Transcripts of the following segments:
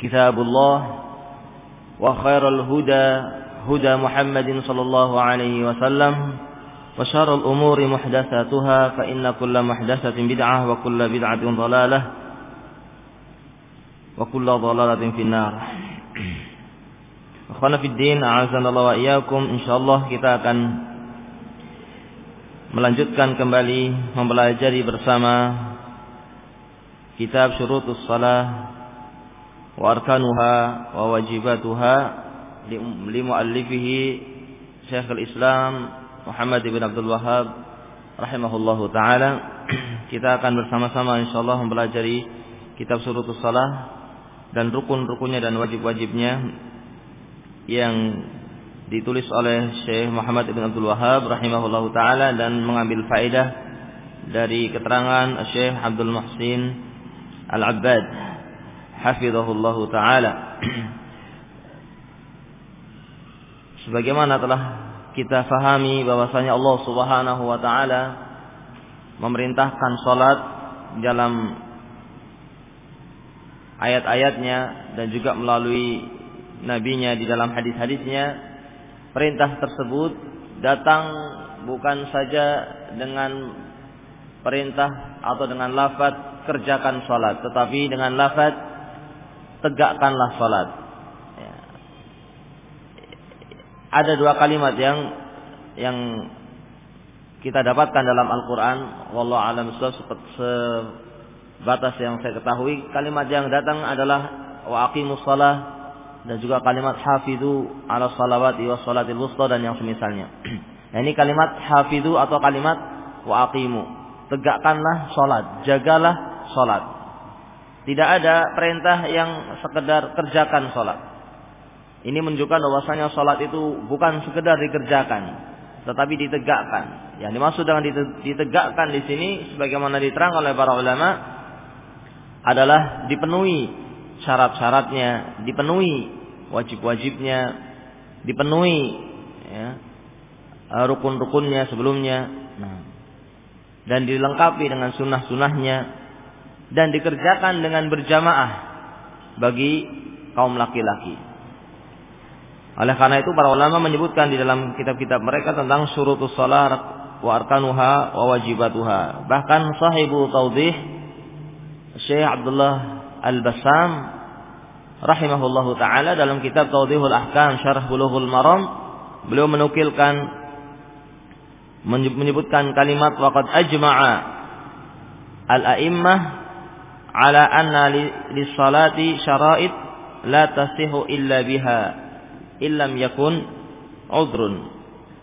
كتاب الله وخير الهدى هدى محمد صلى الله عليه وسلم وشر الأمور محدثاتها فإن كل محدثة بدعة وكل بدعة ضلالة وكل ضلالة في النار. أخوانا في الدين أعزنا الله وإياكم إن شاء الله كتابا melanjutkan kembali mempelajari bersama kitab syurutus salah. وأركانها وواجباتها لمؤلفه شيخ الإسلام Muhammad bin Abdul Wahab rahimahullahu taala kita akan bersama-sama insyaallah mempelajari kitab Surutus Salah dan rukun-rukunnya dan wajib-wajibnya yang ditulis oleh Syekh Muhammad bin Abdul Wahab rahimahullahu taala dan mengambil faedah dari keterangan Syekh Abdul Muhsin Al-Abbad hafizahullahu taala. Sebagaimana telah kita fahami bahwasanya Allah Subhanahu wa taala memerintahkan salat dalam ayat-ayatnya dan juga melalui nabinya di dalam hadis-hadisnya perintah tersebut datang bukan saja dengan perintah atau dengan lafaz kerjakan salat tetapi dengan lafaz tegakkanlah salat. Ya. Ada dua kalimat yang yang kita dapatkan dalam Al-Quran. Wallahu alam sebatas yang saya ketahui. Kalimat yang datang adalah wa aqimus salah dan juga kalimat hafidhu ala salawati wa salatil wusta dan yang semisalnya. Nah, ini kalimat hafidhu atau kalimat wa aqimu. Tegakkanlah salat, jagalah salat. Tidak ada perintah yang sekedar kerjakan sholat. Ini menunjukkan bahwasanya sholat itu bukan sekedar dikerjakan, tetapi ditegakkan. Yang dimaksud dengan ditegakkan di sini, sebagaimana diterangkan oleh para ulama, adalah dipenuhi syarat-syaratnya, dipenuhi wajib-wajibnya, dipenuhi ya, rukun-rukunnya sebelumnya, nah, dan dilengkapi dengan sunnah-sunnahnya dan dikerjakan dengan berjamaah bagi kaum laki-laki. Oleh karena itu para ulama menyebutkan di dalam kitab-kitab mereka tentang surutus salat wa arkanuha wa wajibatuha. Bahkan sahibu taudih Syekh Abdullah Al-Bassam rahimahullahu taala dalam kitab Taudihul Ahkam Syarah Bulughul Maram beliau menukilkan menyebutkan kalimat waqad ajma'a al-a'immah ala anna li salati syara'id la tasihu illa biha illam yakun udrun.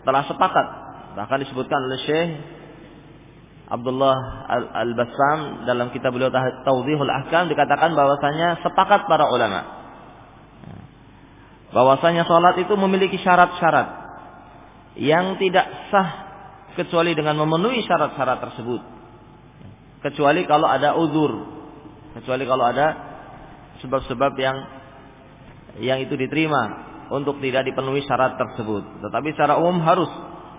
Telah sepakat bahkan disebutkan oleh Syekh Abdullah Al-Bassam dalam kitab beliau Tawdihul Ahkam dikatakan bahwasanya sepakat para ulama. Bahwasanya salat itu memiliki syarat-syarat yang tidak sah kecuali dengan memenuhi syarat-syarat tersebut. Kecuali kalau ada uzur kecuali kalau ada sebab-sebab yang yang itu diterima untuk tidak dipenuhi syarat tersebut. Tetapi secara umum harus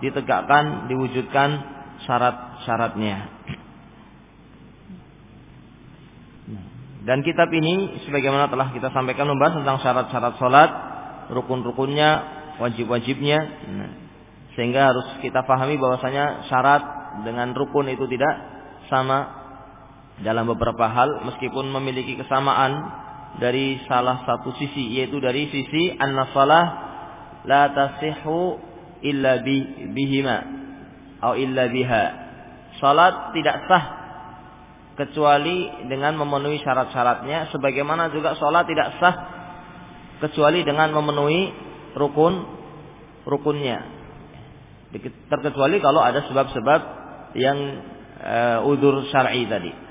ditegakkan, diwujudkan syarat-syaratnya. Dan kitab ini sebagaimana telah kita sampaikan membahas tentang syarat-syarat salat, rukun-rukunnya, wajib-wajibnya. Nah, sehingga harus kita pahami bahwasanya syarat dengan rukun itu tidak sama dalam beberapa hal meskipun memiliki kesamaan dari salah satu sisi yaitu dari sisi an-nasalah la tasihhu illa bihima atau illa biha. Salat tidak sah kecuali dengan memenuhi syarat-syaratnya sebagaimana juga salat tidak sah kecuali dengan memenuhi rukun rukunnya. Terkecuali kalau ada sebab-sebab yang uh, udur syar'i tadi.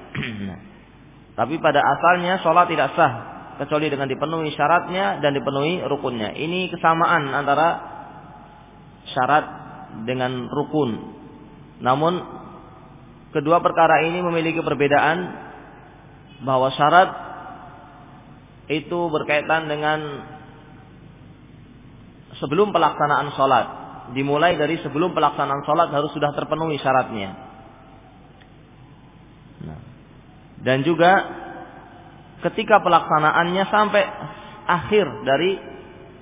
Tapi pada asalnya sholat tidak sah kecuali dengan dipenuhi syaratnya dan dipenuhi rukunnya. Ini kesamaan antara syarat dengan rukun. Namun kedua perkara ini memiliki perbedaan bahwa syarat itu berkaitan dengan sebelum pelaksanaan sholat. Dimulai dari sebelum pelaksanaan sholat harus sudah terpenuhi syaratnya. Dan juga ketika pelaksanaannya sampai akhir dari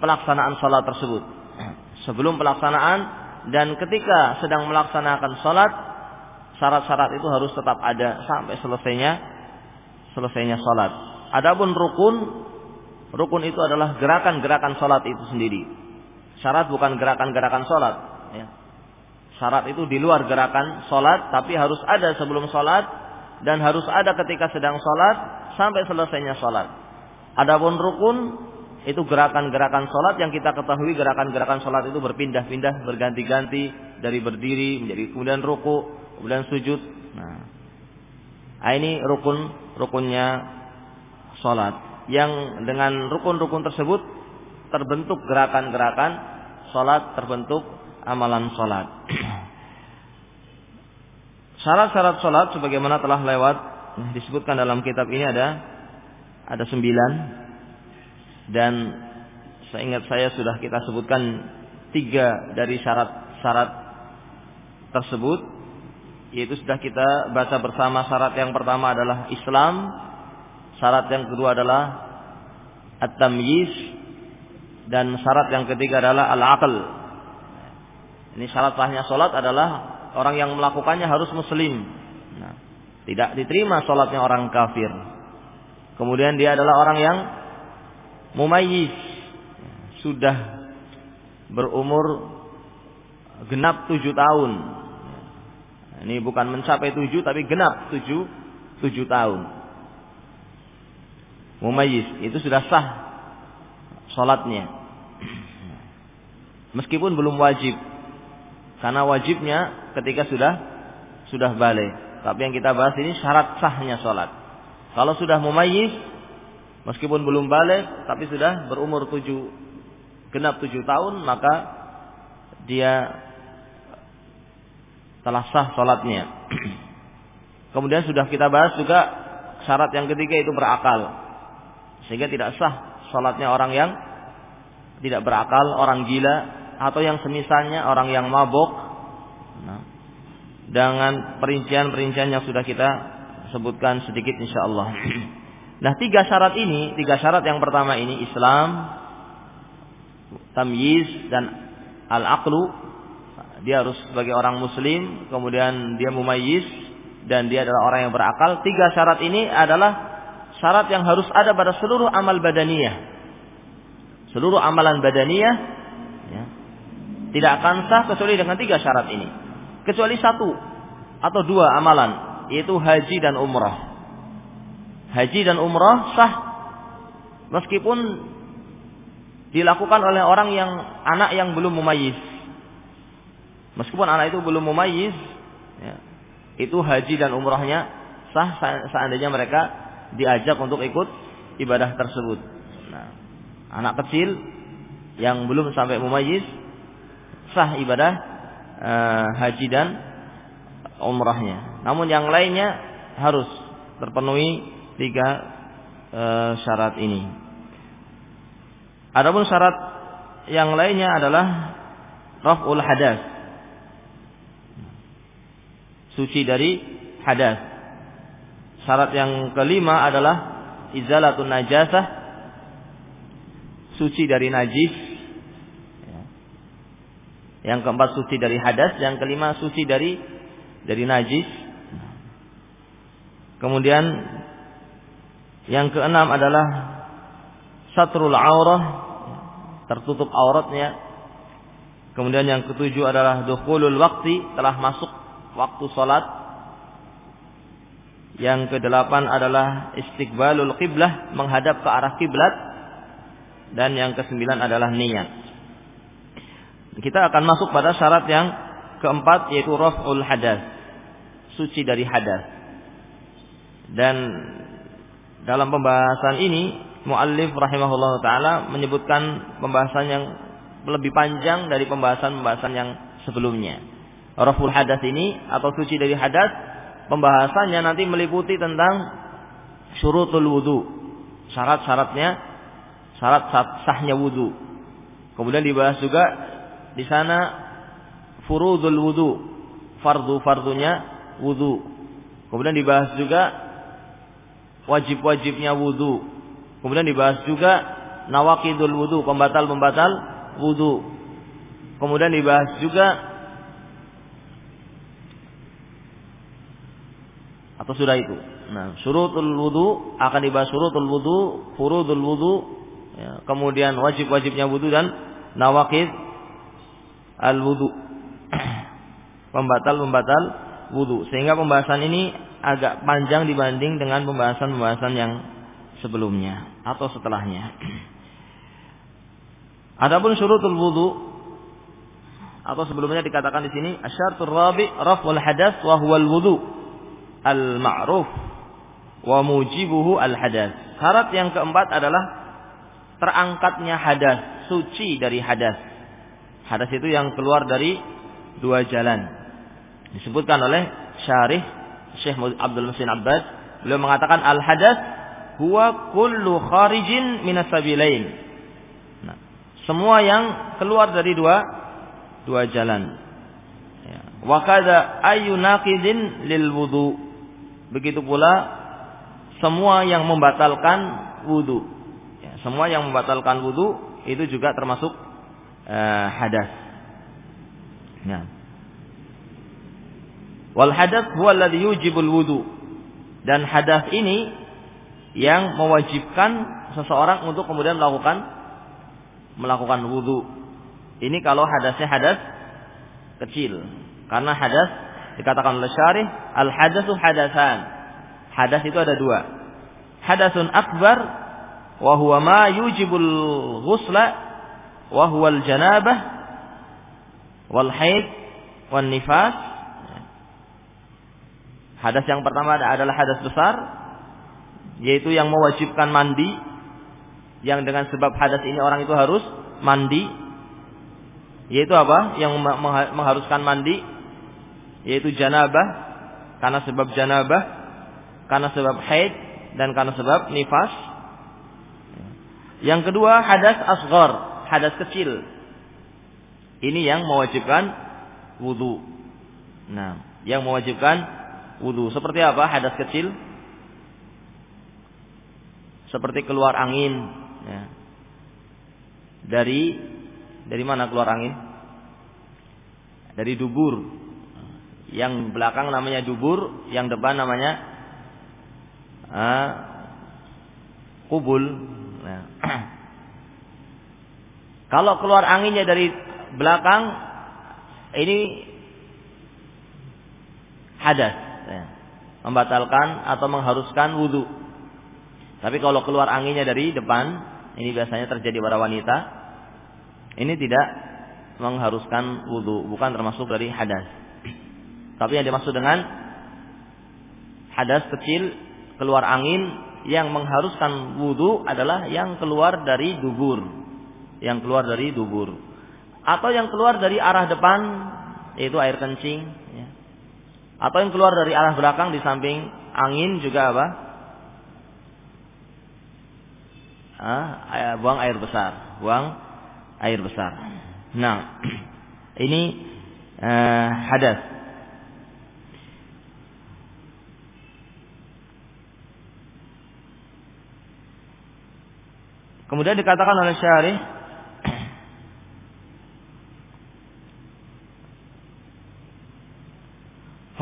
pelaksanaan sholat tersebut. Sebelum pelaksanaan dan ketika sedang melaksanakan sholat, syarat-syarat itu harus tetap ada sampai selesainya selesainya sholat. Adapun rukun, rukun itu adalah gerakan-gerakan sholat itu sendiri. Syarat bukan gerakan-gerakan sholat. Ya. Syarat itu di luar gerakan sholat, tapi harus ada sebelum sholat dan harus ada ketika sedang sholat sampai selesainya sholat. Adapun rukun itu gerakan-gerakan sholat yang kita ketahui gerakan-gerakan sholat itu berpindah-pindah berganti-ganti dari berdiri menjadi kemudian ruku kemudian sujud. Nah, nah ini rukun rukunnya sholat yang dengan rukun-rukun tersebut terbentuk gerakan-gerakan sholat terbentuk amalan sholat. Syarat-syarat sholat sebagaimana telah lewat disebutkan dalam kitab ini ada ada sembilan. Dan saya ingat saya sudah kita sebutkan tiga dari syarat-syarat tersebut yaitu sudah kita baca bersama syarat yang pertama adalah Islam syarat yang kedua adalah at-tamyiz dan syarat yang ketiga adalah al-aql. Ini syarat sahnya sholat adalah orang yang melakukannya harus muslim. Nah, tidak diterima sholatnya orang kafir. Kemudian dia adalah orang yang mumayyiz. Sudah berumur genap tujuh tahun. Ini bukan mencapai tujuh tapi genap tujuh, tujuh tahun. Mumayyiz itu sudah sah sholatnya. Meskipun belum wajib. Karena wajibnya ketika sudah sudah balik. Tapi yang kita bahas ini syarat sahnya sholat. Kalau sudah mumayyiz, meskipun belum balik, tapi sudah berumur tujuh, genap tujuh tahun, maka dia telah sah sholatnya. Kemudian sudah kita bahas juga syarat yang ketiga itu berakal. Sehingga tidak sah sholatnya orang yang tidak berakal, orang gila, atau yang semisalnya orang yang mabuk nah, dengan perincian-perincian yang sudah kita sebutkan sedikit insya Allah. Nah tiga syarat ini, tiga syarat yang pertama ini Islam, tamyiz dan al-aqlu. Dia harus sebagai orang muslim, kemudian dia mumayyiz dan dia adalah orang yang berakal. Tiga syarat ini adalah syarat yang harus ada pada seluruh amal badaniyah. Seluruh amalan badaniyah ya, tidak akan sah kecuali dengan tiga syarat ini. Kecuali satu atau dua amalan, yaitu haji dan umrah. Haji dan umrah sah meskipun dilakukan oleh orang yang anak yang belum mumayyiz. Meskipun anak itu belum mumayyiz, ya, itu haji dan umrahnya sah seandainya mereka diajak untuk ikut ibadah tersebut. Nah, anak kecil yang belum sampai mumayyiz sah ibadah uh, haji dan umrahnya. Namun yang lainnya harus terpenuhi tiga uh, syarat ini. Adapun syarat yang lainnya adalah raf'ul hadas. suci dari hadas. Syarat yang kelima adalah izalatun najasah suci dari najis. Ya. Yang keempat suci dari hadas, yang kelima suci dari dari najis. Kemudian yang keenam adalah satrul aurah, tertutup auratnya. Kemudian yang ketujuh adalah dukhulul waqti, telah masuk waktu salat. Yang kedelapan adalah istiqbalul qiblah, menghadap ke arah kiblat. Dan yang kesembilan adalah niat. Kita akan masuk pada syarat yang keempat yaitu raf'ul hadas. Suci dari hadas. Dan dalam pembahasan ini muallif rahimahullah taala menyebutkan pembahasan yang lebih panjang dari pembahasan-pembahasan yang sebelumnya. Raful hadas ini atau suci dari hadas pembahasannya nanti meliputi tentang syurutul wudu, syarat-syaratnya, syarat sahnya wudu. Kemudian dibahas juga di sana furudul wudu, fardu-fardunya wudu. Kemudian dibahas juga wajib-wajibnya wudhu. Kemudian dibahas juga nawakidul wudhu, pembatal-pembatal wudhu. Kemudian dibahas juga atau sudah itu. Nah, surutul wudhu akan dibahas surutul wudhu, furudul wudhu, ya, kemudian wajib-wajibnya wudhu dan nawakid al wudhu. Pembatal-pembatal wudhu. Sehingga pembahasan ini agak panjang dibanding dengan pembahasan-pembahasan yang sebelumnya atau setelahnya. Adapun syurutul wudu atau sebelumnya dikatakan di sini asyartur rabi raf'ul hadas wa huwal wudu al ma'ruf wa mujibuhu al hadas. Syarat yang keempat adalah terangkatnya hadas, suci dari hadas. Hadas itu yang keluar dari dua jalan. Disebutkan oleh syarih Syekh Abdul Musin Abbas beliau mengatakan al hadas huwa kullu kharijin minas sabilain. Nah, semua yang keluar dari dua dua jalan. Ya. Wa kadza ayyunaqidin lil wudu. Begitu pula semua yang membatalkan wudu. Ya, semua yang membatalkan wudu itu juga termasuk uh, hadas. Ya. Wal hadas huwa alladhi yujibul wudu. Dan hadas ini yang mewajibkan seseorang untuk kemudian melakukan melakukan wudu. Ini kalau hadasnya hadas kecil. Karena hadas dikatakan oleh syarih al hadasu hadasan. Hadas itu ada dua. Hadasun akbar wa huwa ma yujibul ghusla wa huwa al janabah wal haid wan nifas Hadas yang pertama adalah hadas besar, yaitu yang mewajibkan mandi, yang dengan sebab hadas ini orang itu harus mandi, yaitu apa? Yang mengharuskan mandi, yaitu janabah, karena sebab janabah, karena sebab haid, dan karena sebab nifas. Yang kedua hadas asghar, hadas kecil. Ini yang mewajibkan wudhu. Nah, yang mewajibkan wudhu. Seperti apa hadas kecil? Seperti keluar angin. Ya. Dari dari mana keluar angin? Dari dubur. Yang belakang namanya dubur, yang depan namanya uh, kubul. Nah. Kalau keluar anginnya dari belakang, ini hadas ya, membatalkan atau mengharuskan wudhu. Tapi kalau keluar anginnya dari depan, ini biasanya terjadi pada wanita, ini tidak mengharuskan wudhu, bukan termasuk dari hadas. Tapi yang dimaksud dengan hadas kecil keluar angin yang mengharuskan wudhu adalah yang keluar dari dubur, yang keluar dari dubur. Atau yang keluar dari arah depan yaitu air kencing ya. atau yang keluar dari arah belakang di samping angin juga apa? Ah, buang air besar buang air besar. Nah ini eh, hadas. Kemudian dikatakan oleh syarih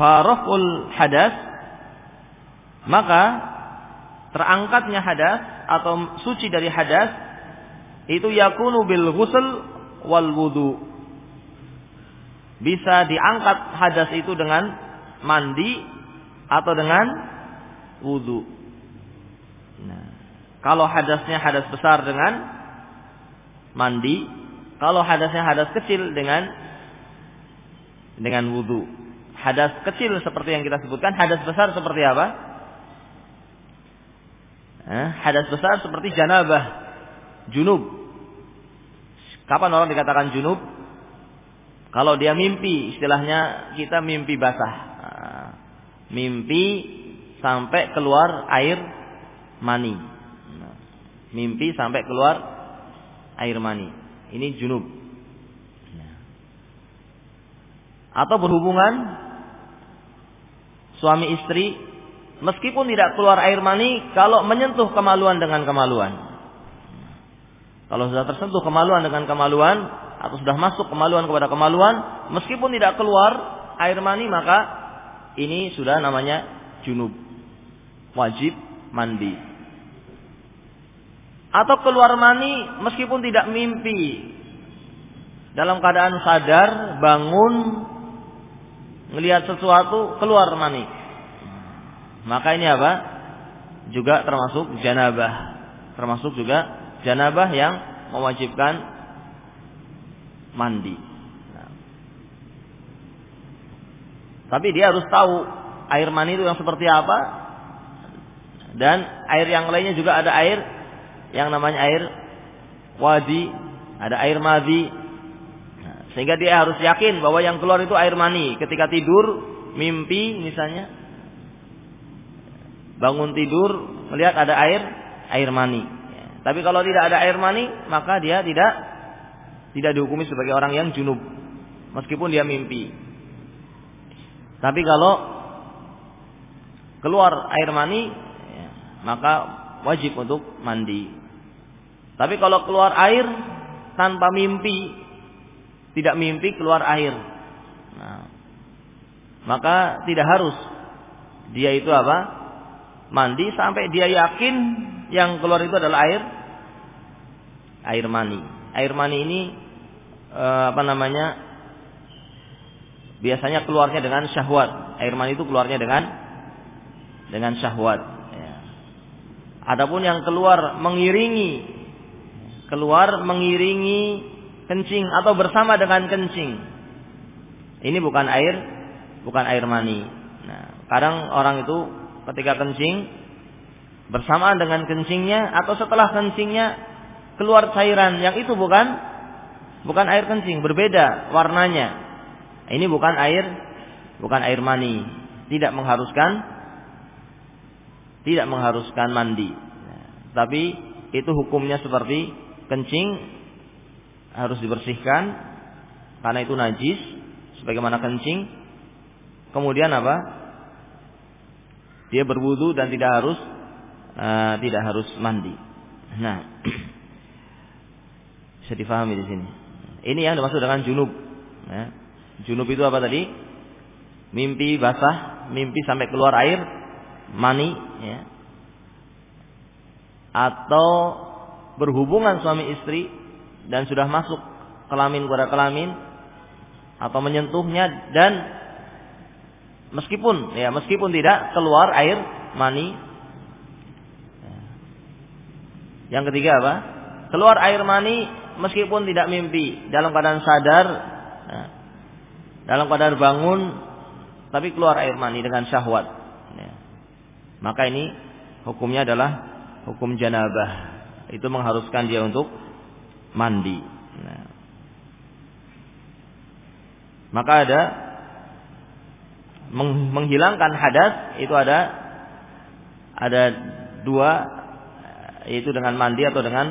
Faraful hadas maka terangkatnya hadas atau suci dari hadas itu yakunu bil ghusl wal wudu. Bisa diangkat hadas itu dengan mandi atau dengan wudu. Nah, kalau hadasnya hadas besar dengan mandi, kalau hadasnya hadas kecil dengan dengan wudu. Hadas kecil seperti yang kita sebutkan, hadas besar seperti apa? Eh, hadas besar seperti janabah, junub. Kapan orang dikatakan junub? Kalau dia mimpi, istilahnya kita mimpi basah. Nah, mimpi sampai keluar air mani. Nah, mimpi sampai keluar air mani. Ini junub. Nah. Atau berhubungan suami istri meskipun tidak keluar air mani kalau menyentuh kemaluan dengan kemaluan. Kalau sudah tersentuh kemaluan dengan kemaluan atau sudah masuk kemaluan kepada kemaluan meskipun tidak keluar air mani maka ini sudah namanya junub. Wajib mandi. Atau keluar mani meskipun tidak mimpi. Dalam keadaan sadar, bangun, melihat sesuatu keluar mani. Maka ini apa? Juga termasuk janabah. Termasuk juga janabah yang mewajibkan mandi. Nah. Tapi dia harus tahu air mani itu yang seperti apa dan air yang lainnya juga ada air yang namanya air wadi, ada air madi, sehingga dia harus yakin bahwa yang keluar itu air mani. Ketika tidur, mimpi misalnya. Bangun tidur, melihat ada air, air mani. Tapi kalau tidak ada air mani, maka dia tidak tidak dihukumi sebagai orang yang junub. Meskipun dia mimpi. Tapi kalau keluar air mani, maka wajib untuk mandi. Tapi kalau keluar air tanpa mimpi, tidak mimpi keluar air. Nah, maka tidak harus dia itu apa? Mandi sampai dia yakin yang keluar itu adalah air air mani. Air mani ini eh, apa namanya? Biasanya keluarnya dengan syahwat. Air mani itu keluarnya dengan dengan syahwat. Ya. Adapun yang keluar mengiringi keluar mengiringi kencing atau bersama dengan kencing. Ini bukan air, bukan air mani. Nah, kadang orang itu ketika kencing bersamaan dengan kencingnya atau setelah kencingnya keluar cairan yang itu bukan bukan air kencing, berbeda warnanya. Ini bukan air, bukan air mani. Tidak mengharuskan tidak mengharuskan mandi. Nah, tapi itu hukumnya seperti kencing harus dibersihkan karena itu najis sebagaimana kencing. Kemudian apa? Dia berwudu dan tidak harus uh, tidak harus mandi. Nah, bisa difahami di sini. Ini yang dimaksud dengan junub. Ya. Junub itu apa tadi? Mimpi basah, mimpi sampai keluar air, mani, ya. Atau berhubungan suami istri dan sudah masuk kelamin kepada kelamin atau menyentuhnya dan meskipun ya meskipun tidak keluar air mani. Yang ketiga apa? Keluar air mani meskipun tidak mimpi dalam keadaan sadar ya, dalam keadaan bangun tapi keluar air mani dengan syahwat ya. maka ini hukumnya adalah hukum janabah. Itu mengharuskan dia untuk mandi. Nah. Maka ada menghilangkan hadas itu ada ada dua yaitu dengan mandi atau dengan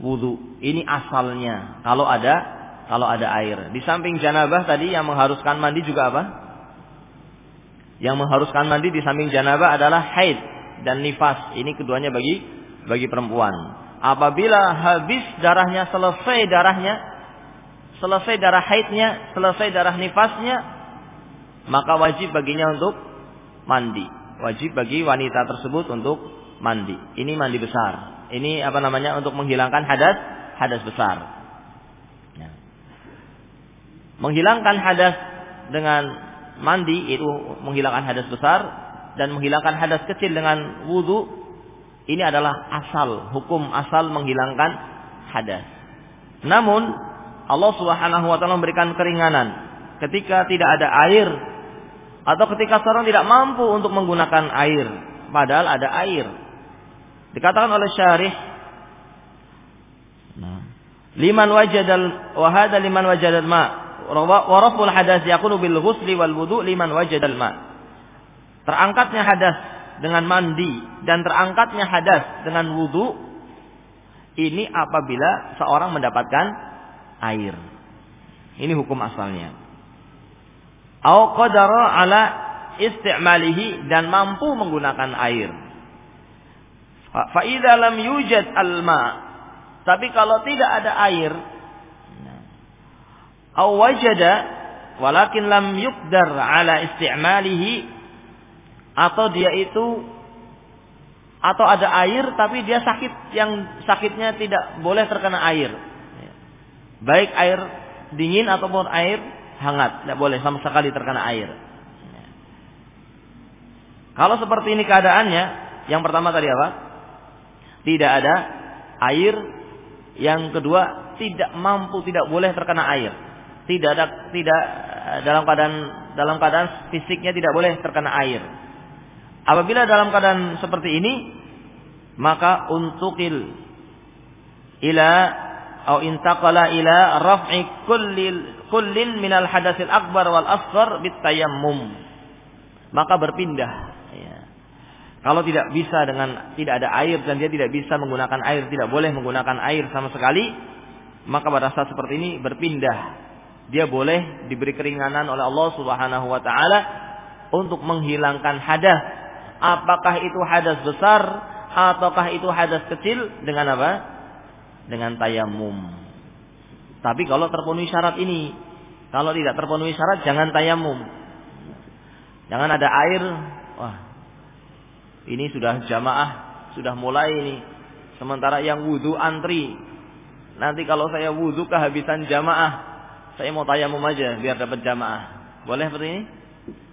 wudhu. Ini asalnya. Kalau ada kalau ada air. Di samping janabah tadi yang mengharuskan mandi juga apa? Yang mengharuskan mandi di samping janabah adalah haid dan nifas. Ini keduanya bagi bagi perempuan. Apabila habis darahnya selesai darahnya selesai darah haidnya selesai darah nifasnya maka wajib baginya untuk mandi. Wajib bagi wanita tersebut untuk mandi. Ini mandi besar. Ini apa namanya? Untuk menghilangkan hadas hadas besar. Ya. menghilangkan hadas dengan mandi itu menghilangkan hadas besar dan menghilangkan hadas kecil dengan wudhu ini adalah asal, hukum asal menghilangkan hadas. Namun Allah Subhanahu wa taala memberikan keringanan ketika tidak ada air atau ketika seorang tidak mampu untuk menggunakan air padahal ada air. Dikatakan oleh syarih nah, liman wajadal wa hada liman wajadal ma wa raful hadas yakunu bil ghusli wal wudu liman wajadal ma. Terangkatnya hadas dengan mandi dan terangkatnya hadas dengan wudhu ini apabila seorang mendapatkan air. Ini hukum asalnya. Au qadara ala istimalihi dan mampu menggunakan air. Fa lam yujad alma. Tapi kalau tidak ada air au wajada walakin lam yuqdar ala istimalihi atau dia itu atau ada air tapi dia sakit yang sakitnya tidak boleh terkena air. Baik air dingin ataupun air hangat, tidak boleh sama sekali terkena air. Kalau seperti ini keadaannya, yang pertama tadi apa? Tidak ada air. Yang kedua, tidak mampu, tidak boleh terkena air. Tidak ada tidak dalam keadaan dalam keadaan fisiknya tidak boleh terkena air. Apabila dalam keadaan seperti ini, maka untukil ila atau intaqala ila raf'i kullil kullin minal hadasil akbar wal asghar bitayammum. Maka berpindah ya. Kalau tidak bisa dengan tidak ada air dan dia tidak bisa menggunakan air, tidak boleh menggunakan air sama sekali, maka pada saat seperti ini berpindah. Dia boleh diberi keringanan oleh Allah Subhanahu wa taala untuk menghilangkan hadas apakah itu hadas besar ataukah itu hadas kecil dengan apa? Dengan tayamum. Tapi kalau terpenuhi syarat ini, kalau tidak terpenuhi syarat jangan tayamum. Jangan ada air, wah. Ini sudah jamaah, sudah mulai ini. Sementara yang wudhu antri. Nanti kalau saya wudhu kehabisan jamaah, saya mau tayamum aja biar dapat jamaah. Boleh seperti ini?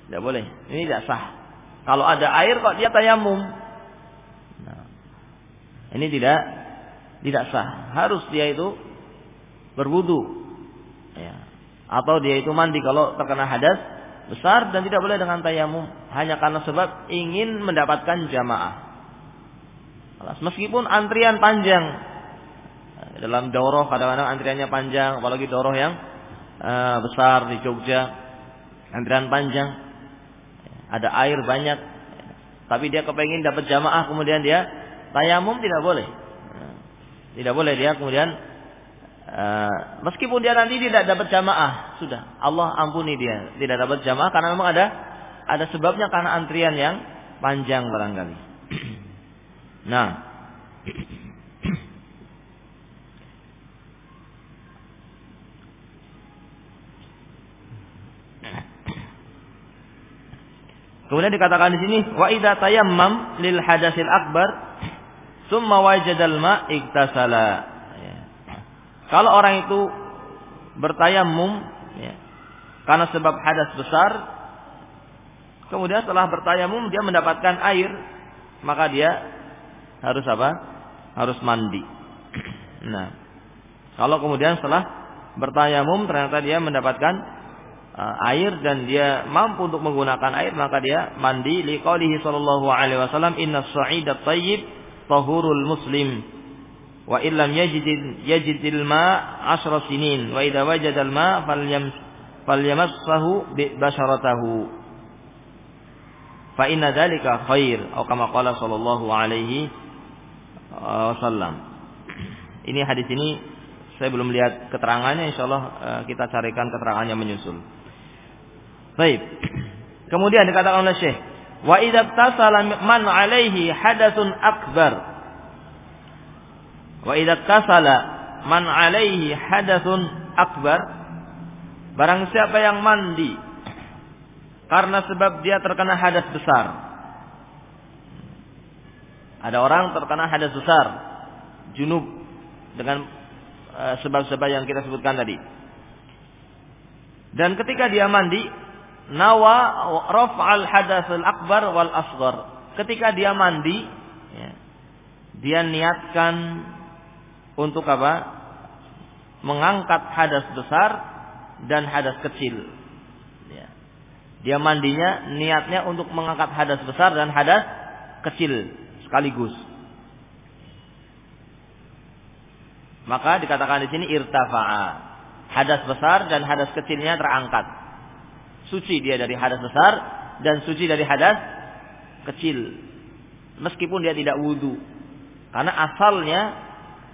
Tidak boleh. Ini tidak sah. Kalau ada air kok dia tayamum. Nah, ini tidak tidak sah. Harus dia itu berwudu. Ya. Atau dia itu mandi kalau terkena hadas besar dan tidak boleh dengan tayamum hanya karena sebab ingin mendapatkan jamaah. Meskipun antrian panjang dalam doroh kadang-kadang antriannya panjang, apalagi doroh yang uh, besar di Jogja, antrian panjang ada air banyak, tapi dia kepengin dapat jamaah kemudian dia tayamum tidak boleh. Tidak boleh dia kemudian uh, meskipun dia nanti tidak dapat jamaah, sudah Allah ampuni dia tidak dapat jamaah karena memang ada ada sebabnya karena antrian yang panjang barangkali. nah, Kemudian dikatakan di sini wa idza tayammam lil hadasil akbar summa wajadal ma iktasala. Ya. Kalau orang itu bertayamum ya, karena sebab hadas besar kemudian setelah bertayamum dia mendapatkan air maka dia harus apa? Harus mandi. Nah, kalau kemudian setelah bertayamum ternyata dia mendapatkan air dan dia mampu untuk menggunakan air maka dia mandi. Liqaulihi sallallahu alaihi wasallam inna as-sa'ida tayyib tahurul muslim wa illam yajid yajidil ma asra sinin wa idza wajada al ma falyam falyamassahu bi basharatahu. Fa inna dzalika khair atau kama qala sallallahu alaihi wasallam. Ini hadis ini saya belum lihat keterangannya insyaallah uh, kita carikan keterangannya menyusul Baik. Kemudian dikatakan oleh Syekh, wa idza tasala man alaihi hadasun akbar Wa idza tasala man alaihi hadatsun akbar barang siapa yang mandi karena sebab dia terkena hadas besar. Ada orang terkena hadas besar, junub dengan eh, sebab-sebab yang kita sebutkan tadi. Dan ketika dia mandi, nawa raf'al hadatsul akbar wal asghar. Ketika dia mandi, ya, dia niatkan untuk apa? Mengangkat hadas besar dan hadas kecil. Ya. Dia mandinya niatnya untuk mengangkat hadas besar dan hadas kecil sekaligus. Maka dikatakan di sini irtafa'a. Hadas besar dan hadas kecilnya terangkat. Suci dia dari hadas besar dan suci dari hadas kecil. Meskipun dia tidak wudhu. Karena asalnya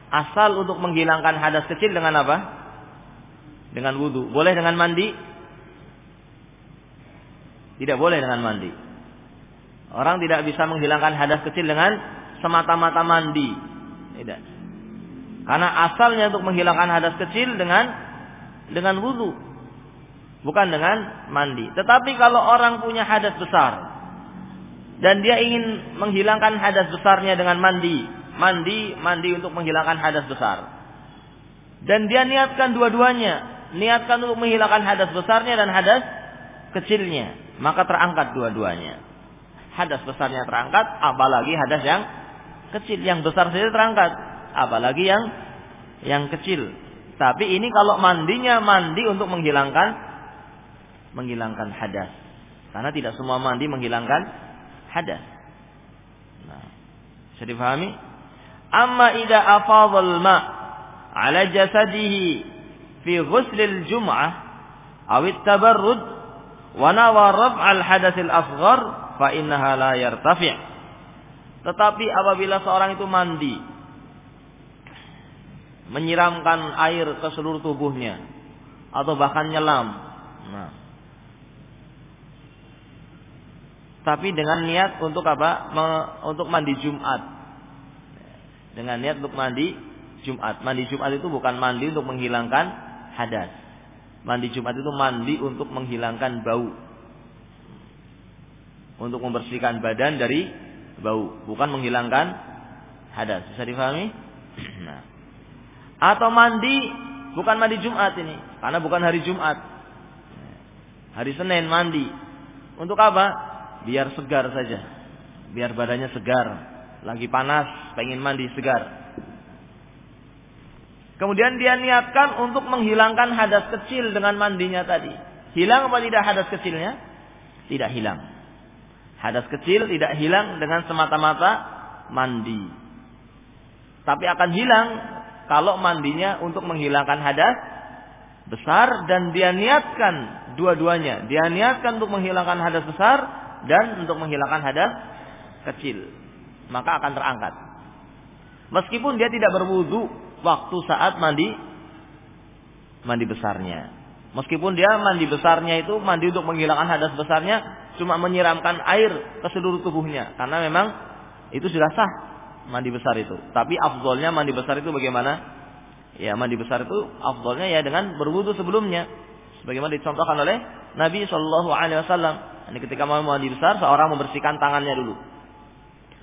asal untuk menghilangkan hadas kecil dengan apa? Dengan wudhu. Boleh dengan mandi? Tidak boleh dengan mandi. Orang tidak bisa menghilangkan hadas kecil dengan semata-mata mandi. Tidak. Karena asalnya untuk menghilangkan hadas kecil dengan dengan wudhu. Bukan dengan mandi. Tetapi kalau orang punya hadas besar. Dan dia ingin menghilangkan hadas besarnya dengan mandi mandi, mandi untuk menghilangkan hadas besar. Dan dia niatkan dua-duanya, niatkan untuk menghilangkan hadas besarnya dan hadas kecilnya, maka terangkat dua-duanya. Hadas besarnya terangkat, apalagi hadas yang kecil, yang besar saja terangkat, apalagi yang yang kecil. Tapi ini kalau mandinya mandi untuk menghilangkan menghilangkan hadas. Karena tidak semua mandi menghilangkan hadas. Nah, bisa dipahami? Amma idza afadhal ma ala jasadihi fi ghusl al-jum'ah aw at-tabarrud wa nawa raf'al hadath al-asghar fa innaha la yartafi'. Tetapi apabila seorang itu mandi menyiramkan air ke seluruh tubuhnya atau bahkan nyelam. Nah. Tapi dengan niat untuk apa? untuk mandi Jumat dengan niat untuk mandi Jumat. Mandi Jumat itu bukan mandi untuk menghilangkan hadas. Mandi Jumat itu mandi untuk menghilangkan bau. Untuk membersihkan badan dari bau, bukan menghilangkan hadas. Bisa difahami? Nah. Atau mandi bukan mandi Jumat ini, karena bukan hari Jumat. Hari Senin mandi. Untuk apa? Biar segar saja. Biar badannya segar lagi panas, pengen mandi segar. Kemudian dia niatkan untuk menghilangkan hadas kecil dengan mandinya tadi. Hilang apa tidak hadas kecilnya? Tidak hilang. Hadas kecil tidak hilang dengan semata-mata mandi. Tapi akan hilang kalau mandinya untuk menghilangkan hadas besar dan dia niatkan dua-duanya. Dia niatkan untuk menghilangkan hadas besar dan untuk menghilangkan hadas kecil maka akan terangkat. Meskipun dia tidak berwudu waktu saat mandi mandi besarnya. Meskipun dia mandi besarnya itu mandi untuk menghilangkan hadas besarnya cuma menyiramkan air ke seluruh tubuhnya karena memang itu sudah sah mandi besar itu. Tapi afdolnya mandi besar itu bagaimana? Ya mandi besar itu afdolnya ya dengan berwudu sebelumnya. Sebagaimana dicontohkan oleh Nabi Shallallahu Alaihi Wasallam. Ini ketika mau mandi besar seorang membersihkan tangannya dulu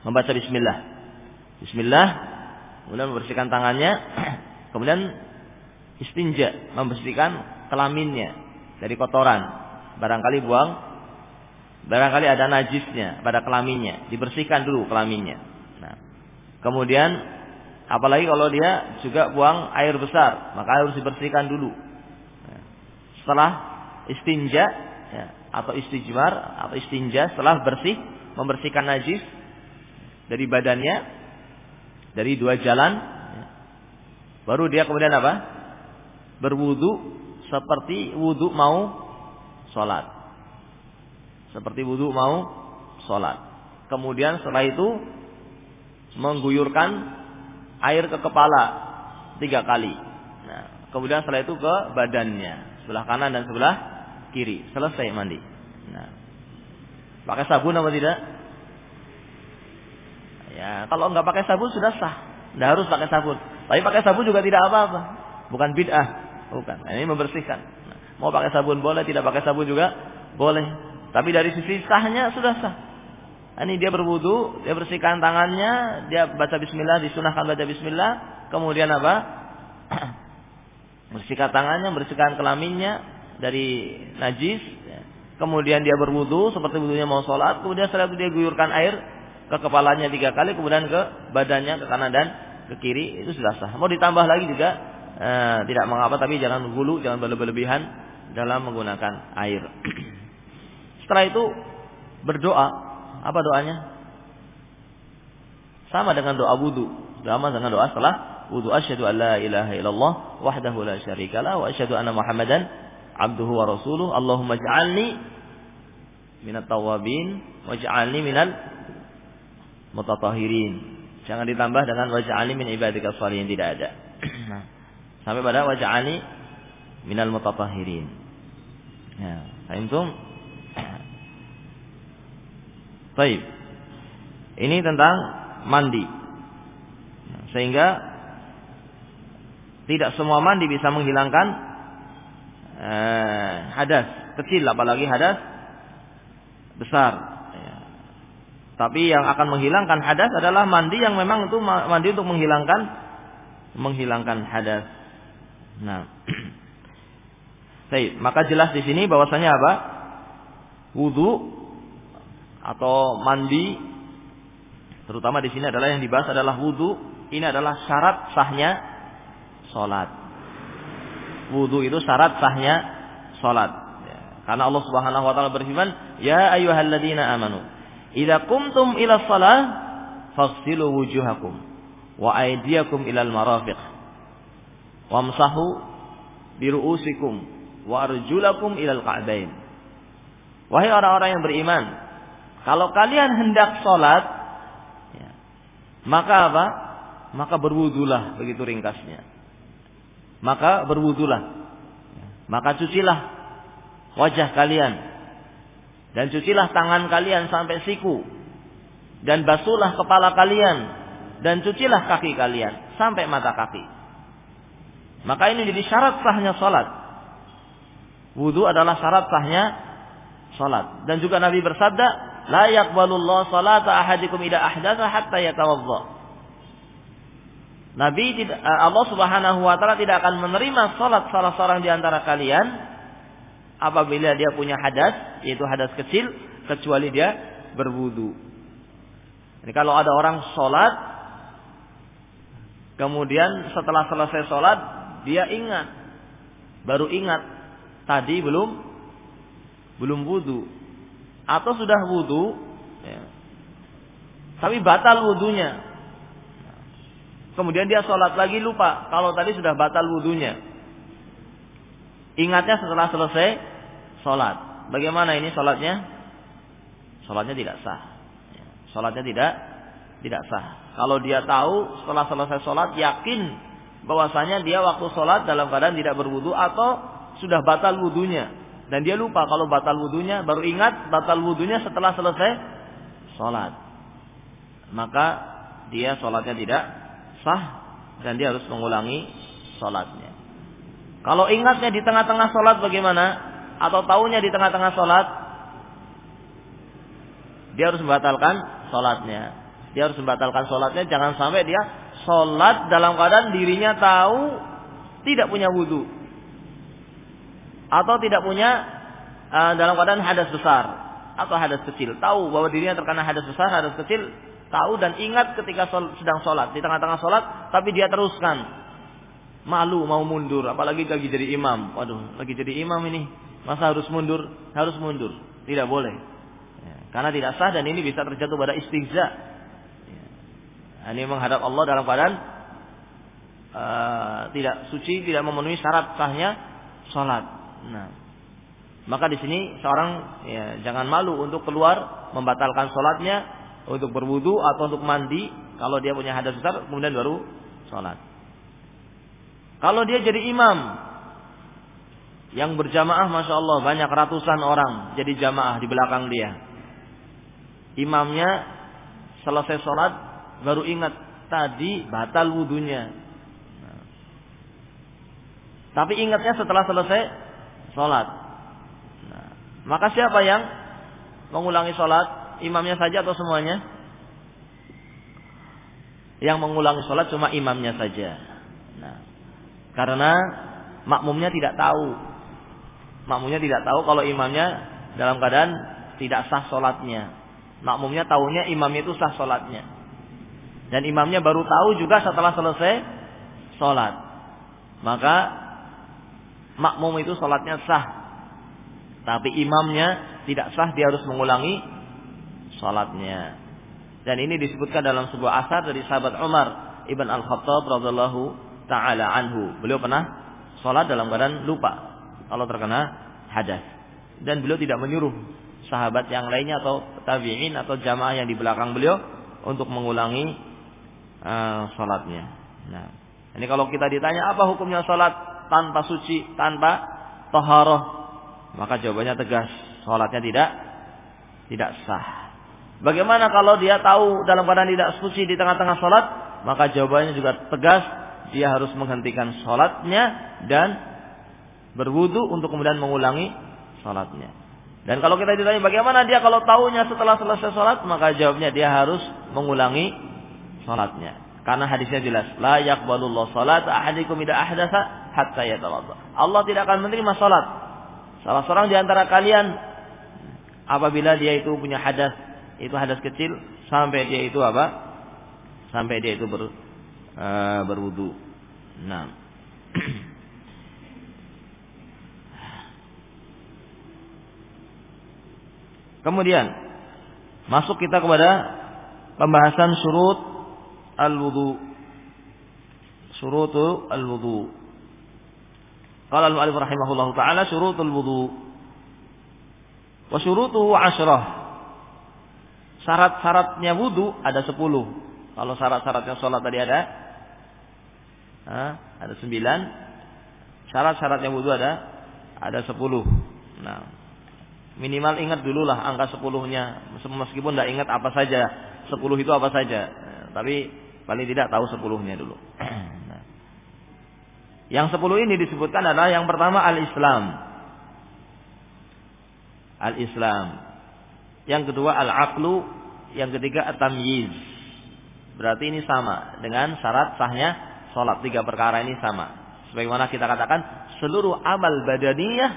membaca bismillah. Bismillah, kemudian membersihkan tangannya, kemudian istinja, membersihkan kelaminnya dari kotoran. Barangkali buang, barangkali ada najisnya pada kelaminnya, dibersihkan dulu kelaminnya. Nah, kemudian apalagi kalau dia juga buang air besar, maka harus dibersihkan dulu. Nah, setelah istinja atau istijmar atau istinja setelah bersih membersihkan najis dari badannya dari dua jalan baru dia kemudian apa? Berwudu seperti wudu mau sholat. Seperti wudu mau sholat. Kemudian setelah itu mengguyurkan air ke kepala tiga kali. Nah, kemudian setelah itu ke badannya. Sebelah kanan dan sebelah kiri selesai mandi nah, pakai sabun apa tidak Ya, kalau nggak pakai sabun sudah sah. Nggak harus pakai sabun. Tapi pakai sabun juga tidak apa-apa. Bukan bid'ah. Bukan. Nah, ini membersihkan. Nah, mau pakai sabun boleh, tidak pakai sabun juga boleh. Tapi dari sisi sahnya sudah sah. Nah, ini dia berwudu, dia bersihkan tangannya, dia baca bismillah, disunahkan baca bismillah, kemudian apa? bersihkan tangannya, bersihkan kelaminnya dari najis, kemudian dia berwudu seperti wudunya mau sholat, kemudian setelah itu dia guyurkan air ke kepalanya tiga kali, kemudian ke badannya ke kanan dan ke kiri itu sudah sah. Mau ditambah lagi juga eh, tidak mengapa, tapi jangan gulu, jangan berlebihan dalam menggunakan air. Setelah itu berdoa, apa doanya? Sama dengan doa wudu, sama dengan doa setelah wudu asyhadu an la ilaha illallah wahdahu la syarikalah wa asyhadu anna muhammadan abduhu wa rasuluh Allahumma ij'alni minat tawabin waj'alni minal mutatahirin Jangan ditambah dengan waj'alni min ibadika shalihin tidak ada. nah, sampai pada waj'alni minal mutatahirin. Ya, antum Baik. Ini tentang mandi. Sehingga tidak semua mandi bisa menghilangkan eh, hadas kecil apalagi hadas besar. Tapi yang akan menghilangkan hadas adalah mandi yang memang itu mandi untuk menghilangkan menghilangkan hadas. Nah, Baik, maka jelas di sini bahwasanya apa? Wudu atau mandi terutama di sini adalah yang dibahas adalah wudu. Ini adalah syarat sahnya salat. Wudu itu syarat sahnya salat. Ya, karena Allah Subhanahu wa taala berfirman, "Ya ayyuhalladzina amanu" Idza kumtum ila shalah faghsilu wujuhakum wa aydiyakum ilal marafiq wamsahu bi ru'usikum wa arjulakum ilal ka'bain. Wahai orang-orang yang beriman, kalau kalian hendak sholat, ya, maka apa? Maka berwudulah begitu ringkasnya. Maka berwudulah. Maka cucilah wajah kalian dan cucilah tangan kalian sampai siku. Dan basuhlah kepala kalian. Dan cucilah kaki kalian sampai mata kaki. Maka ini jadi syarat sahnya salat. Wudu adalah syarat sahnya salat. Dan juga Nabi bersabda, "La yaqbalullahu salata ahadikum ida ahdatsa hatta yatawadda." Nabi tidak Allah Subhanahu wa taala tidak akan menerima salat salah seorang di antara kalian apabila dia punya hadas, yaitu hadas kecil, kecuali dia berwudu. Ini kalau ada orang sholat, kemudian setelah selesai sholat, dia ingat, baru ingat, tadi belum belum wudu, atau sudah wudu, ya, tapi batal wudunya. Kemudian dia sholat lagi lupa, kalau tadi sudah batal wudunya. Ingatnya setelah selesai sholat. Bagaimana ini sholatnya? Sholatnya tidak sah. Ya, sholatnya tidak tidak sah. Kalau dia tahu setelah selesai sholat yakin bahwasanya dia waktu sholat dalam keadaan tidak berwudu atau sudah batal wudunya dan dia lupa kalau batal wudunya baru ingat batal wudunya setelah selesai sholat maka dia sholatnya tidak sah dan dia harus mengulangi sholatnya kalau ingatnya di tengah-tengah sholat bagaimana? Atau tahunya di tengah-tengah sholat? Dia harus membatalkan sholatnya. Dia harus membatalkan sholatnya. Jangan sampai dia sholat dalam keadaan dirinya tahu tidak punya wudhu. Atau tidak punya uh, dalam keadaan hadas besar. Atau hadas kecil. Tahu bahwa dirinya terkena hadas besar, hadas kecil. Tahu dan ingat ketika sedang sholat. Di tengah-tengah sholat. Tapi dia teruskan malu mau mundur, apalagi lagi jadi imam. Waduh, lagi jadi imam ini, masa harus mundur? Harus mundur, tidak boleh. Ya, karena tidak sah dan ini bisa terjatuh pada istihza. Ya, ini menghadap Allah dalam keadaan uh, tidak suci, tidak memenuhi syarat sahnya sholat. Nah, maka di sini seorang ya, jangan malu untuk keluar membatalkan sholatnya, untuk berwudu atau untuk mandi kalau dia punya hadas besar, kemudian baru sholat. Kalau dia jadi imam yang berjamaah Masya Allah banyak ratusan orang jadi jamaah di belakang dia. Imamnya selesai sholat baru ingat tadi batal wudhunya. Tapi ingatnya setelah selesai sholat. Nah, maka siapa yang mengulangi sholat? Imamnya saja atau semuanya? Yang mengulangi sholat cuma imamnya saja. Nah, karena makmumnya tidak tahu. Makmumnya tidak tahu kalau imamnya dalam keadaan tidak sah sholatnya. Makmumnya tahunya imamnya itu sah sholatnya. Dan imamnya baru tahu juga setelah selesai sholat. Maka makmum itu sholatnya sah. Tapi imamnya tidak sah, dia harus mengulangi sholatnya. Dan ini disebutkan dalam sebuah asar dari sahabat Umar ibn al-Khattab radhiallahu taala anhu. Beliau pernah sholat dalam keadaan lupa kalau terkena hadas. Dan beliau tidak menyuruh sahabat yang lainnya atau tabi'in atau jamaah yang di belakang beliau untuk mengulangi uh, sholatnya. Nah, ini kalau kita ditanya apa hukumnya sholat tanpa suci, tanpa toharoh, maka jawabannya tegas, sholatnya tidak tidak sah. Bagaimana kalau dia tahu dalam keadaan tidak suci di tengah-tengah sholat, maka jawabannya juga tegas, dia harus menghentikan sholatnya dan berwudu untuk kemudian mengulangi sholatnya. Dan kalau kita ditanya bagaimana dia kalau tahunya setelah selesai sholat, maka jawabnya dia harus mengulangi sholatnya. Karena hadisnya jelas, la yaqbalullah salat ahadikum idza ahdatsa hatta yatawadda. Allah tidak akan menerima salat salah seorang di antara kalian apabila dia itu punya hadas, itu hadas kecil sampai dia itu apa? Sampai dia itu ber uh, berwudu. Nah. Kemudian masuk kita kepada pembahasan surut al-wudu. Syurutu al-wudu. Qala al-mu'allif rahimahullahu taala syurutul wudu. Wa syurutuhu asyrah. Syarat-syaratnya wudu ada sepuluh. Kalau syarat-syaratnya sholat tadi ada ada sembilan. Syarat-syaratnya wudu ada ada sepuluh. Nah, minimal ingat dulu lah angka sepuluhnya. Meskipun tidak ingat apa saja. Sepuluh itu apa saja. Tapi Paling tidak tahu sepuluhnya dulu. Nah. Yang sepuluh ini disebutkan adalah yang pertama al-Islam. Al-Islam. Yang kedua al-aqlu. Yang ketiga at-tamyiz. Berarti ini sama dengan syarat sahnya sholat. Tiga perkara ini sama. Sebagaimana kita katakan seluruh amal badaniyah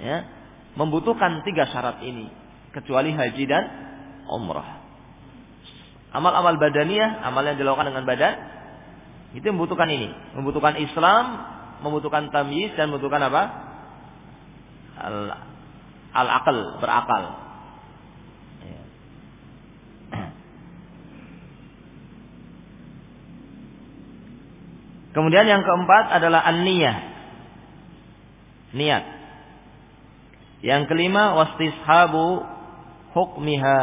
ya, membutuhkan tiga syarat ini. Kecuali haji dan umrah. Amal-amal badaniyah, amal yang dilakukan dengan badan, itu membutuhkan ini. Membutuhkan Islam, membutuhkan tamyiz dan membutuhkan apa? Al-aql, berakal. Kemudian yang keempat adalah an-niyah. Niat. Yang kelima wastishabu hukmiha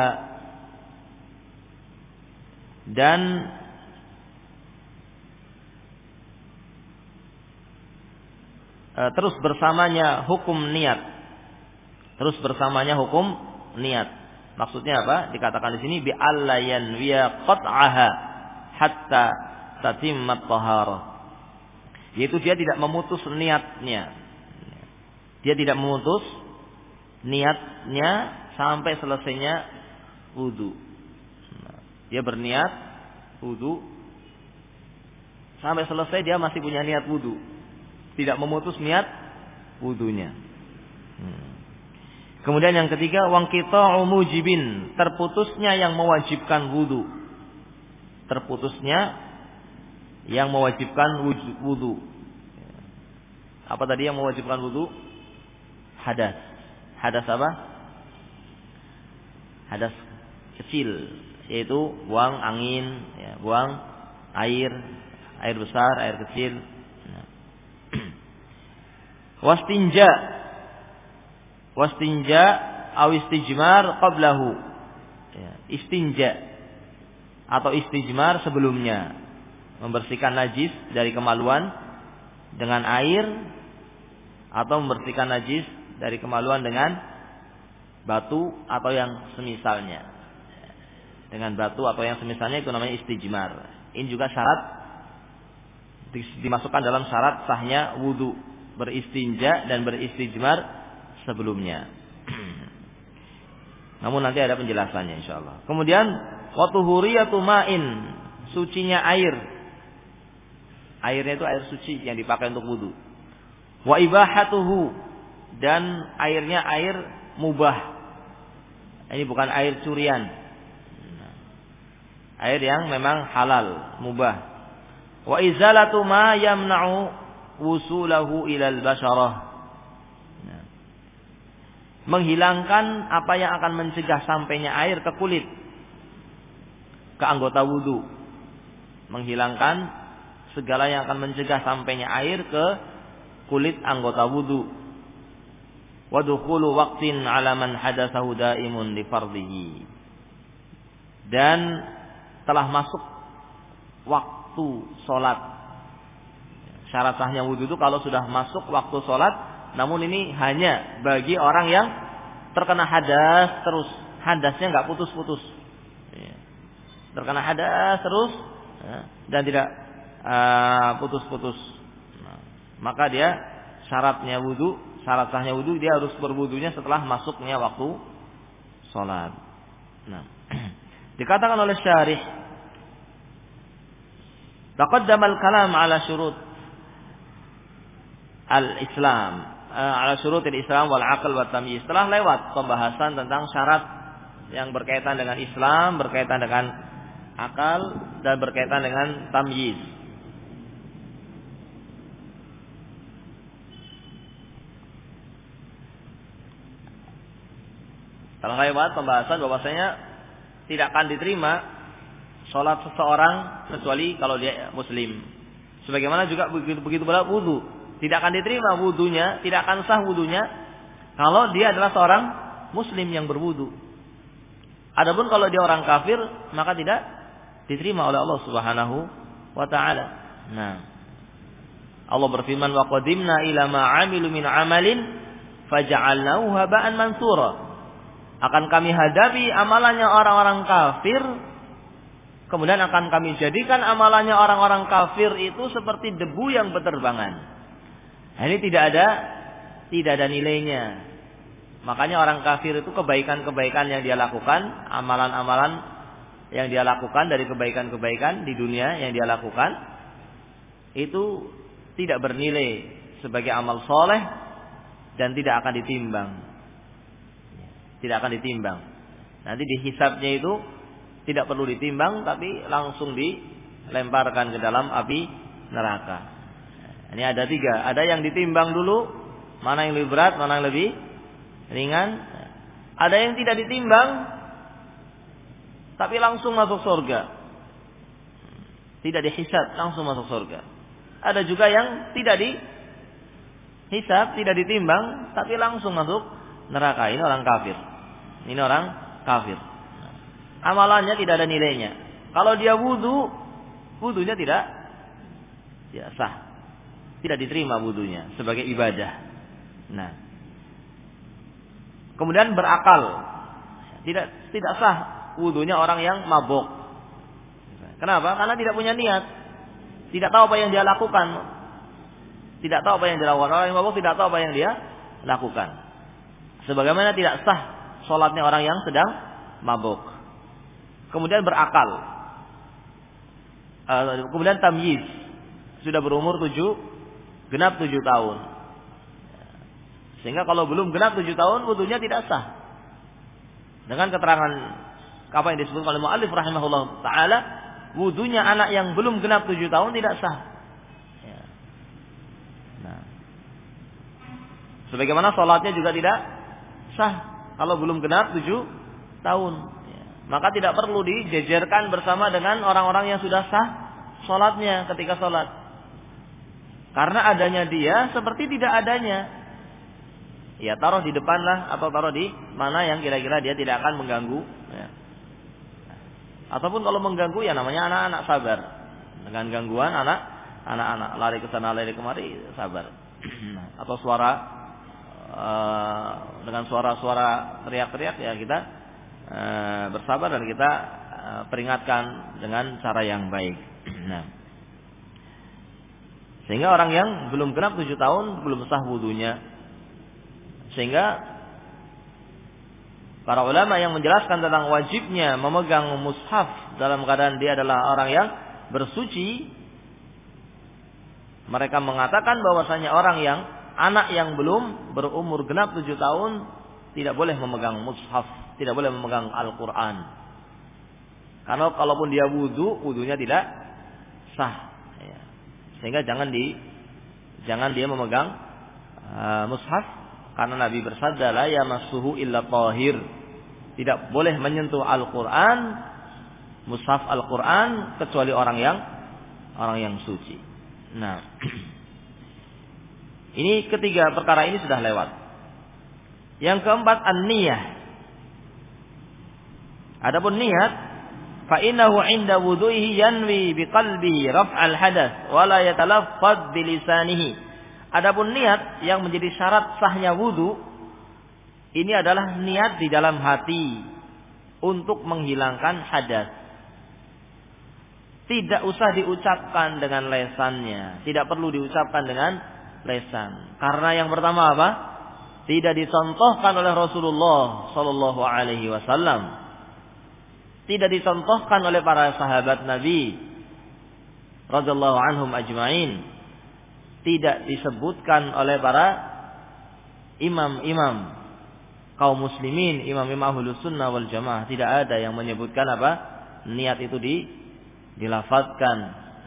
dan e, terus bersamanya hukum niat. Terus bersamanya hukum niat. Maksudnya apa? Dikatakan di sini bi allayan wiya qat'aha hatta tatimmat taharah. Yaitu dia tidak memutus niatnya. Dia tidak memutus niatnya sampai selesainya wudhu. Dia berniat wudhu. Sampai selesai dia masih punya niat wudhu. Tidak memutus niat wudhunya. Hmm. Kemudian yang ketiga, wang kita umujibin. Terputusnya yang mewajibkan wudhu. Terputusnya yang mewajibkan wudhu. Apa tadi yang mewajibkan wudhu? Hadas. Hadas apa? Hadas kecil yaitu buang angin, ya, buang air, air besar, air kecil. Nah. Wastinja, wastinja, awistijmar qablahu. Ya, istinja atau istijmar sebelumnya membersihkan najis dari kemaluan dengan air atau membersihkan najis dari kemaluan dengan batu atau yang semisalnya dengan batu atau yang semisalnya itu namanya istijmar. Ini juga syarat dimasukkan dalam syarat sahnya wudhu. beristinja dan beristijmar sebelumnya. Namun nanti ada penjelasannya insyaallah. Kemudian watuhuriyatu ma'in, sucinya air. Airnya itu air suci yang dipakai untuk wudhu. Wa ibahatuhu dan airnya air mubah. Ini bukan air curian. Air yang memang halal, mubah. Wa izalatu ma yamna'u wusulahu ilal basharah. Menghilangkan apa yang akan mencegah sampainya air ke kulit. Ke anggota wudhu. Menghilangkan segala yang akan mencegah sampainya air ke kulit anggota wudhu wa dukhulu waqtin ala man hadatsahu daimun li dan telah masuk waktu sholat. Syarat sahnya wudhu itu kalau sudah masuk waktu sholat namun ini hanya bagi orang yang terkena hadas terus. Hadasnya nggak putus-putus. Ya. terkena hadas terus ya, dan tidak putus-putus nah, maka dia syaratnya wudhu syarat sahnya wudhu dia harus berwudhunya setelah masuknya waktu sholat. Nah, dikatakan oleh syarih, taqaddama al-kalam ala syurut al-Islam, uh, ala syurut al-Islam wal aql wa tamyiz. Setelah lewat pembahasan tentang syarat yang berkaitan dengan Islam, berkaitan dengan akal dan berkaitan dengan tamyiz. Telah lewat pembahasan bahwasanya tidak akan diterima sholat seseorang kecuali kalau dia muslim. Sebagaimana juga begitu begitu pula wudhu. Tidak akan diterima wudhunya, tidak akan sah wudhunya kalau dia adalah seorang muslim yang berwudhu. Adapun kalau dia orang kafir, maka tidak diterima oleh Allah Subhanahu wa taala. Nah, Allah berfirman wa qadimna ila ma 'amilu min 'amalin faja'alnahu haba'an mansura akan kami hadapi amalannya orang-orang kafir. Kemudian akan kami jadikan amalannya orang-orang kafir itu seperti debu yang berterbangan. Nah, ini tidak ada tidak ada nilainya. Makanya orang kafir itu kebaikan-kebaikan yang dia lakukan amalan-amalan yang dia lakukan dari kebaikan-kebaikan di dunia yang dia lakukan itu tidak bernilai sebagai amal soleh dan tidak akan ditimbang tidak akan ditimbang. Nanti dihisapnya itu tidak perlu ditimbang tapi langsung dilemparkan ke dalam api neraka. Ini ada tiga. Ada yang ditimbang dulu, mana yang lebih berat, mana yang lebih ringan. Ada yang tidak ditimbang, tapi langsung masuk surga. Tidak dihisap, langsung masuk surga. Ada juga yang tidak dihisap, tidak ditimbang, tapi langsung masuk neraka. Ini orang kafir. Ini orang kafir. Amalannya tidak ada nilainya. Kalau dia wudhu, wudhunya tidak ya, sah. Tidak diterima wudhunya sebagai ibadah. Nah, kemudian berakal, tidak tidak sah wudhunya orang yang mabuk. Kenapa? Karena tidak punya niat, tidak tahu apa yang dia lakukan, tidak tahu apa yang dia lakukan. Orang yang mabuk tidak tahu apa yang dia lakukan. Sebagaimana tidak sah sholatnya orang yang sedang mabuk. Kemudian berakal. Uh, kemudian tamyiz. Sudah berumur tujuh, genap tujuh tahun. Sehingga kalau belum genap tujuh tahun, wudhunya tidak sah. Dengan keterangan apa yang disebut oleh mu'alif rahimahullah ta'ala, wudhunya anak yang belum genap tujuh tahun tidak sah. Ya. Nah. Sebagaimana sholatnya juga tidak sah kalau belum genap tujuh tahun. Ya. Maka tidak perlu dijejerkan bersama dengan orang-orang yang sudah sah sholatnya ketika sholat. Karena adanya dia seperti tidak adanya. Ya taruh di depan lah atau taruh di mana yang kira-kira dia tidak akan mengganggu. Ya. Ataupun kalau mengganggu ya namanya anak-anak sabar. Dengan gangguan anak anak-anak lari ke sana lari kemari sabar. atau suara Eh, dengan suara-suara teriak-teriak ya kita uh, bersabar dan kita uh, peringatkan dengan cara yang baik. Nah. Sehingga orang yang belum genap tujuh tahun belum sah wudhunya. Sehingga para ulama yang menjelaskan tentang wajibnya memegang mushaf dalam keadaan dia adalah orang yang bersuci. Mereka mengatakan bahwasanya orang yang anak yang belum berumur genap tujuh tahun tidak boleh memegang mushaf, tidak boleh memegang Al-Quran. Karena kalaupun dia wudhu, wudhunya tidak sah. Sehingga jangan di jangan dia memegang uh, mushaf karena Nabi bersabda la yamassuhu illa tahir. Tidak boleh menyentuh Al-Qur'an mushaf Al-Qur'an kecuali orang yang orang yang suci. Nah, ini ketiga perkara ini sudah lewat. Yang keempat an-niyah. Adapun niat fa innahu 'inda wudu'ihi yanwi biqalbi raf'al hadath wa la yatalaffaz bilisanihi. Adapun niat yang menjadi syarat sahnya wudu ini adalah niat di dalam hati untuk menghilangkan hadas. Tidak usah diucapkan dengan lesannya, tidak perlu diucapkan dengan lesan. Karena yang pertama apa? Tidak dicontohkan oleh Rasulullah sallallahu alaihi wasallam tidak dicontohkan oleh para sahabat Nabi radhiyallahu anhum ajmain tidak disebutkan oleh para imam-imam kaum muslimin imam-imam ahlus sunnah wal jamaah tidak ada yang menyebutkan apa niat itu di dilafadzkan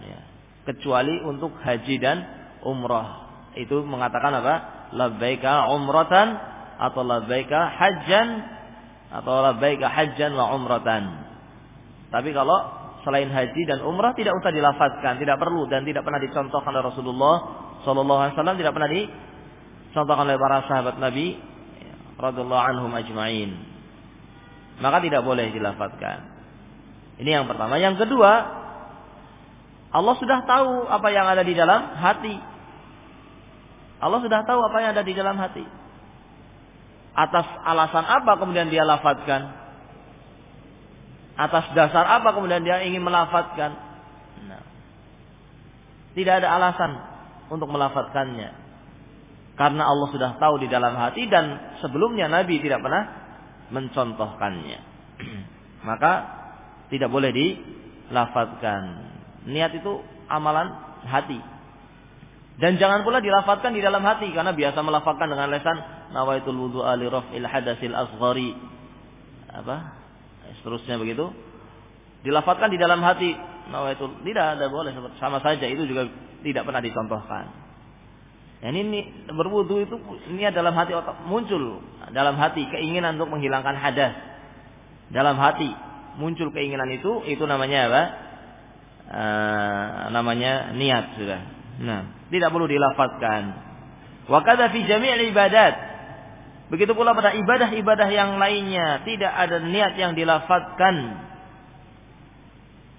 ya. kecuali untuk haji dan umrah itu mengatakan apa labbaika umratan atau labbaika hajjan atau labbaika hajjan wa umratan tapi kalau selain haji dan umrah tidak usah dilafazkan, tidak perlu dan tidak pernah dicontohkan oleh Rasulullah Shallallahu Alaihi Wasallam, tidak pernah dicontohkan oleh para sahabat Nabi radhiallahu anhum ajma'in. Maka tidak boleh dilafazkan. Ini yang pertama. Yang kedua, Allah sudah tahu apa yang ada di dalam hati. Allah sudah tahu apa yang ada di dalam hati. Atas alasan apa kemudian dia lafazkan? Atas dasar apa kemudian dia ingin melafatkan? Nah, tidak ada alasan untuk melafatkannya. Karena Allah sudah tahu di dalam hati dan sebelumnya Nabi tidak pernah mencontohkannya. Maka tidak boleh dilafatkan. Niat itu amalan hati. Dan jangan pula dilafatkan di dalam hati karena biasa melafatkan dengan lesan nawaitul wudu'a li raf'il hadasil asghari. Apa? seterusnya begitu. Dilafatkan di dalam hati itu tidak ada boleh. Sama saja itu juga tidak pernah dicontohkan. Yang ini berwudu itu ini dalam hati otak muncul. Dalam hati keinginan untuk menghilangkan hadas. Dalam hati muncul keinginan itu itu namanya apa? E, namanya niat sudah nah tidak perlu dilafatkan wa fi jami' ibadat Begitu pula pada ibadah-ibadah yang lainnya tidak ada niat yang dilafatkan.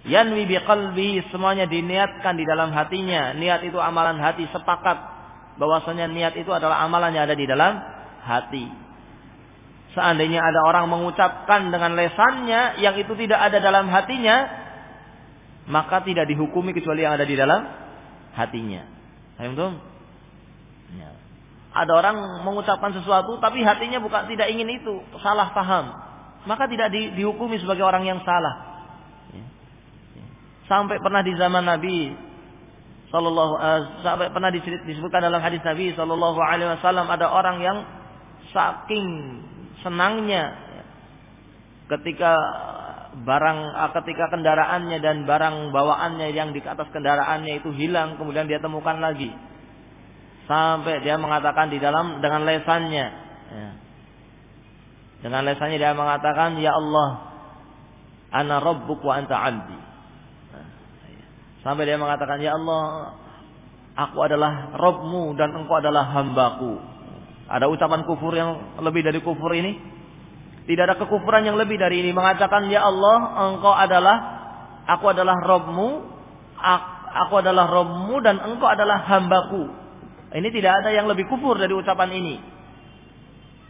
Yanwi biqalbi semuanya diniatkan di dalam hatinya. Niat itu amalan hati sepakat bahwasanya niat itu adalah amalan yang ada di dalam hati. Seandainya ada orang mengucapkan dengan lesannya yang itu tidak ada dalam hatinya, maka tidak dihukumi kecuali yang ada di dalam hatinya. Paham Ya. Ada orang mengucapkan sesuatu tapi hatinya bukan tidak ingin itu, salah paham. Maka tidak di, dihukumi sebagai orang yang salah. Ya. Ya. Sampai pernah di zaman Nabi sallallahu uh, sampai pernah disebutkan dalam hadis Nabi sallallahu alaihi wasallam ada orang yang saking senangnya ya, ketika barang uh, ketika kendaraannya dan barang bawaannya yang di atas kendaraannya itu hilang kemudian dia temukan lagi. Sampai dia mengatakan di dalam dengan lesannya. Ya. dengan lesannya dia mengatakan ya Allah ana rabbuk wa anta abdi. Sampai dia mengatakan ya Allah aku adalah Robmu dan engkau adalah hambaku. Ada ucapan kufur yang lebih dari kufur ini tidak ada kekufuran yang lebih dari ini mengatakan ya Allah engkau adalah aku adalah Robmu aku adalah Robmu dan engkau adalah hambaku ini tidak ada yang lebih kufur dari ucapan ini.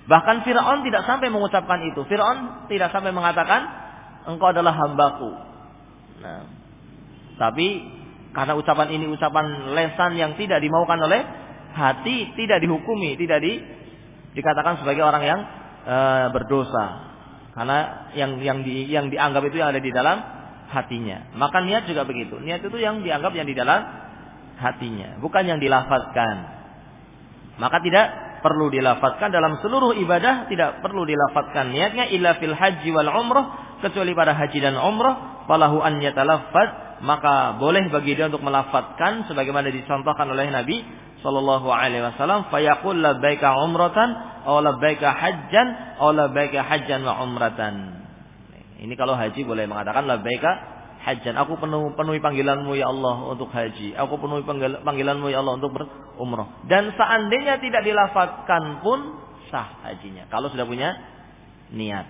Bahkan Fir'aun tidak sampai mengucapkan itu. Fir'aun tidak sampai mengatakan, engkau adalah hambaku. Nah, tapi Karena ucapan ini ucapan lesan yang tidak dimaukan oleh hati, tidak dihukumi, tidak di, dikatakan sebagai orang yang e, berdosa. Karena yang yang di, yang dianggap itu yang ada di dalam hatinya. Maka niat juga begitu. Niat itu yang dianggap yang di dalam hatinya, bukan yang dilafazkan. Maka tidak perlu dilafazkan dalam seluruh ibadah tidak perlu dilafazkan niatnya illa fil haji wal umrah kecuali pada haji dan umrah falahu an yatalaffaz maka boleh bagi dia untuk melafazkan sebagaimana dicontohkan oleh Nabi sallallahu alaihi wasallam fayaqul labbaika umratan aw labbaika hajjan aw labbaika hajjan wa umratan ini kalau haji boleh mengatakan labbaika hajjan. Aku penuh, penuhi panggilanmu ya Allah untuk haji. Aku penuhi panggilanmu ya Allah untuk berumrah. Dan seandainya tidak dilafatkan pun sah hajinya. Kalau sudah punya niat.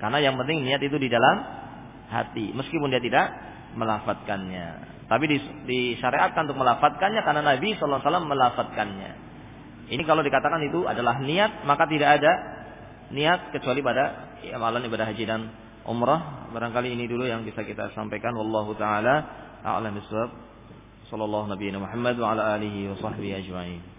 Karena yang penting niat itu di dalam hati. Meskipun dia tidak melafatkannya. Tapi disyariatkan untuk melafatkannya karena Nabi SAW melafatkannya. Ini kalau dikatakan itu adalah niat, maka tidak ada niat kecuali pada amalan ibadah haji dan umrah. Barangkali ini dulu yang bisa kita sampaikan. Wallahu taala a'lam. Sallallahu nabiyana Muhammad wa ala alihi wa sahbihi ajma'in.